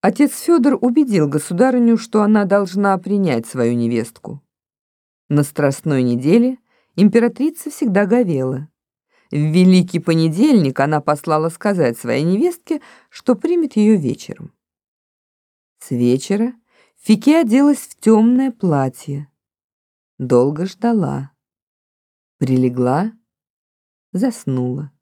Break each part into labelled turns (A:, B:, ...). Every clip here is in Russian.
A: Отец Федор убедил государыню, что она должна принять свою невестку. На страстной неделе императрица всегда говела. В Великий понедельник она послала сказать своей невестке, что примет ее вечером. С вечера Фике оделась в темное платье. Долго ждала. Прилегла, заснула.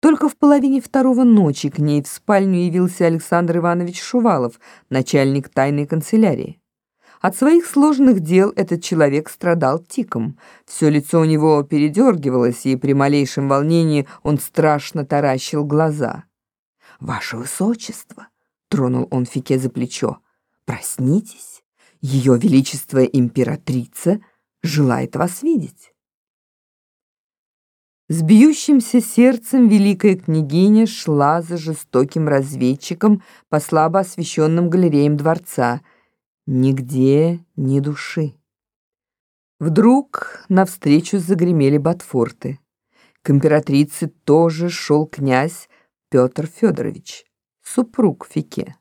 A: Только в половине второго ночи к ней в спальню явился Александр Иванович Шувалов, начальник тайной канцелярии. От своих сложных дел этот человек страдал тиком. Все лицо у него передергивалось, и при малейшем волнении он страшно таращил глаза. «Ваше Высочество!» — тронул он Фике за плечо. «Проснитесь! Ее Величество Императрица желает вас видеть!» С бьющимся сердцем великая княгиня шла за жестоким разведчиком по слабо освещенным галереям дворца. Нигде ни души. Вдруг навстречу загремели ботфорты. К императрице тоже шел князь Петр Федорович, супруг Фике.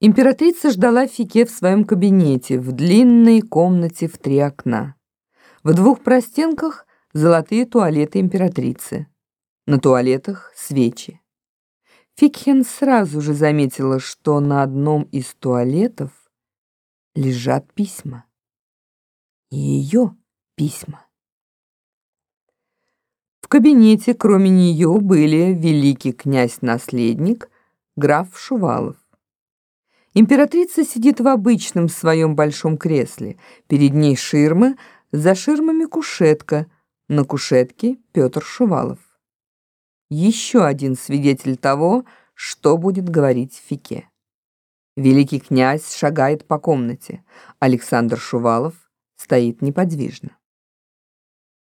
A: Императрица ждала Фике в своем кабинете, в длинной комнате в три окна. В двух простенках золотые туалеты императрицы. На туалетах свечи. Фикхен сразу же заметила, что на одном из туалетов лежат письма. Ее письма. В кабинете, кроме нее, были великий князь-наследник, граф Шувалов. Императрица сидит в обычном своем большом кресле. Перед ней ширмы, за ширмами кушетка — на кушетке Петр Шувалов. Еще один свидетель того, что будет говорить Фике. Великий князь шагает по комнате. Александр Шувалов стоит неподвижно.